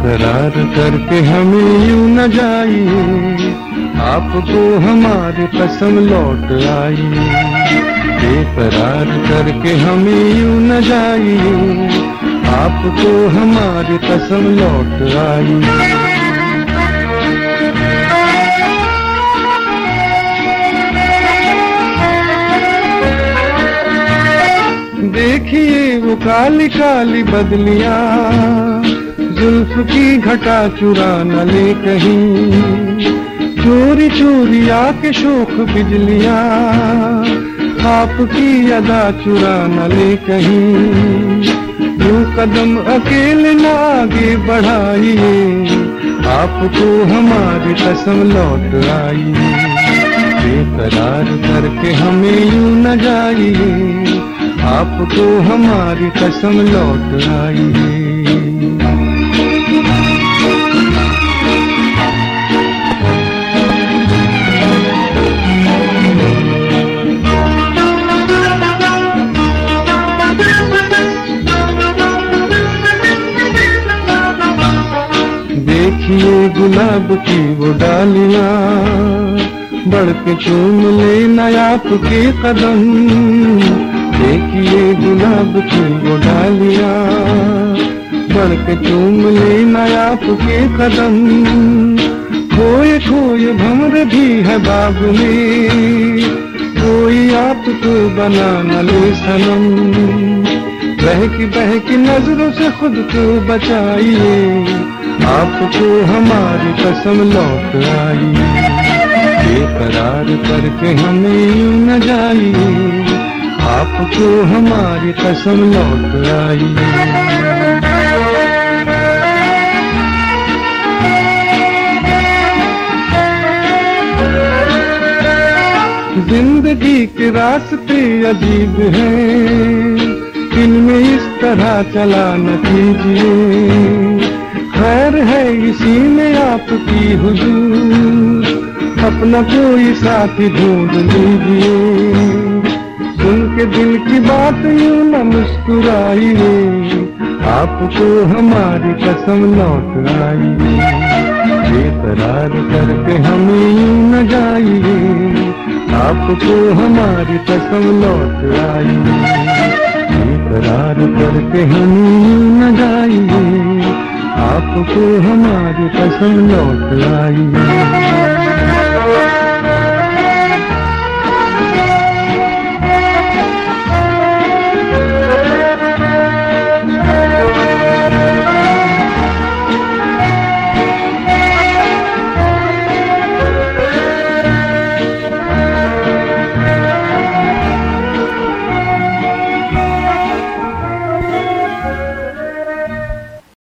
बेकरार करके हमें यूँ न जाइए। आपको हमारे कसम लौट आई। बेकरार करके हमें यूँ न जाइए। आपको हमारी कसम लौट आई। देखिए वो काली काली बदलिया। जुल्फ की घटा चुरा न ले कहीं। चोरी चोरी आके शोक बिजलिया, आपकी अदा चुरा न ले कहीं। यूँ कदम अकेले न आगे बढ़ाइए, आपको हमारी कसम लौट आई बेकरार करके हमें यू न जाइए, आपको हमारी कसम लौट आई देखिए गुलाब की वो डालियाँ बढ़ के चूम ले नया आपके कदम। देखिए गुलाब की वो डालिया बढ़ के चूम लेना आपके कदम। खोए खोए भमर भी है बाग में, कोई आपको बना न ले सनम। बहकी बहकी नज़रों से खुद को बचाइए आपको हमारी कसम लौट आई बेकरार करके हमें यूँ न जाइए। आपको हमारी कसम लौट आई। ज़िंदगी के रास्ते अजीब हैं, इनमें इस तरह चला न कीजिए। खैर है इसी में आपकी हुजूर। अपना कोई साथी ढूंढ लीजिए। उनके दिल की बात यूँ न मुस्कुराइए। आपको हमारी कसम लौट आइए। बेकरार करके हमें यूँ न जाइए। आपको हमारी कसम लौट आइए। बेकरार करके हम न जाइए। आपको हमारी पसंद लौट आई।